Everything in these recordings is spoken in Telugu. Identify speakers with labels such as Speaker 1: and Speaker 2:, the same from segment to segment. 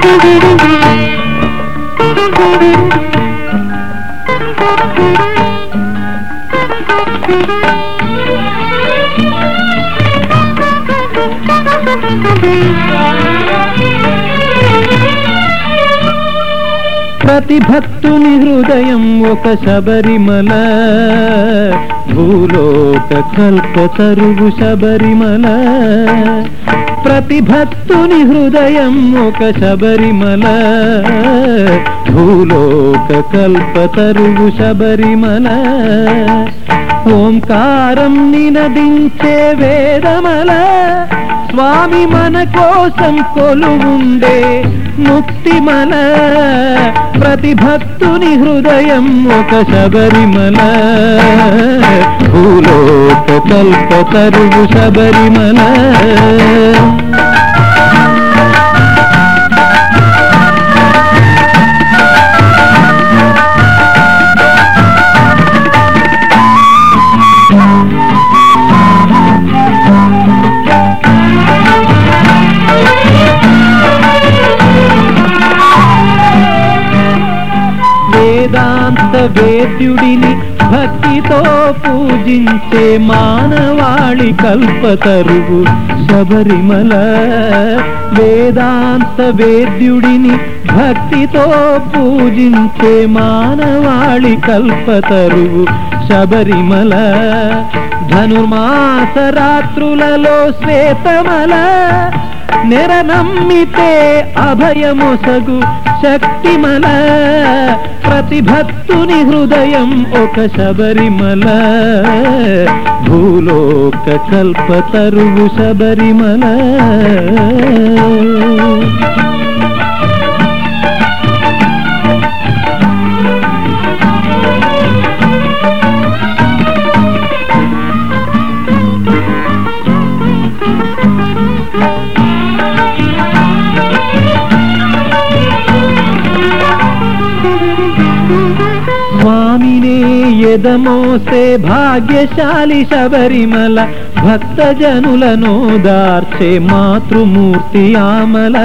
Speaker 1: ప్రతి భక్తుని హృదయం ఒక శబరిమల. భూలోక కల్ప తరువు శబరిమల. ప్రతి భక్తుని హృదయం ఒక శబరిమల. భూలోక కల్ప తరువు శబరిమల. ఓంకారం నినదించే వేదమల. స్వామి మన కోసం కొలువుండే ముక్తిమల. ప్రతి భక్తుని హృదయం ఒక శబరిమల. భూలోక కల్ప తరువు శబరిమల. వేద్యుడిని భక్తితో పూజించే మానవాళి కల్పతరువు శబరిమల. వేదాంత వేద్యుడిని భక్తితో పూజించే మానవాళి కల్పతరువు శబరిమల. ధనుర్మాస రాత్రులలో శ్వేతమల. నిరనమ్మితే నమ్మితే అభయమొసగు శక్తిమల ప్రతిభక్తుని హృదయం ఒక శబరిమల. భూలోక కల్ప తరువు శబరిమల. స్వామినే ఎదమోసే భాగ్యశాలి శబరిమల భక్త జనులను దార్చే మాతృమూర్తి ఆమల.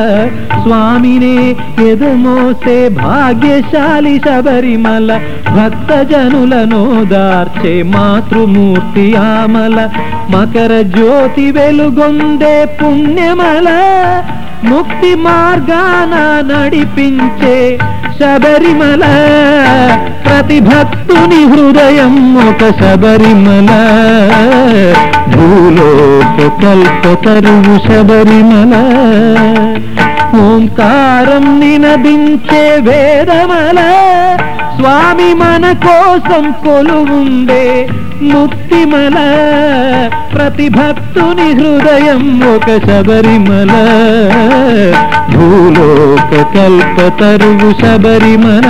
Speaker 1: స్వామినే ఎదమోసే భాగ్యశాలి శబరిమల భక్త జనులను దార్చే మాతృమూర్తి ఆమల. మకర జ్యోతి వెలుగొందే పుణ్యమల. ముక్తి మార్గాన నడిపించే శబరిమల. ప్రతి భక్తుని హృదయం ఒక శబరిమల. భూలోక కల్ప తరువు శబరిమల. ఓంకారం నినదించే వేదమల. స్వామి మన కోసం కొలువుండే ముక్తిమల ప్రతి భక్తుని హృదయం ఒక శబరిమల. భూలోక కల్ప తరువు శబరిమల.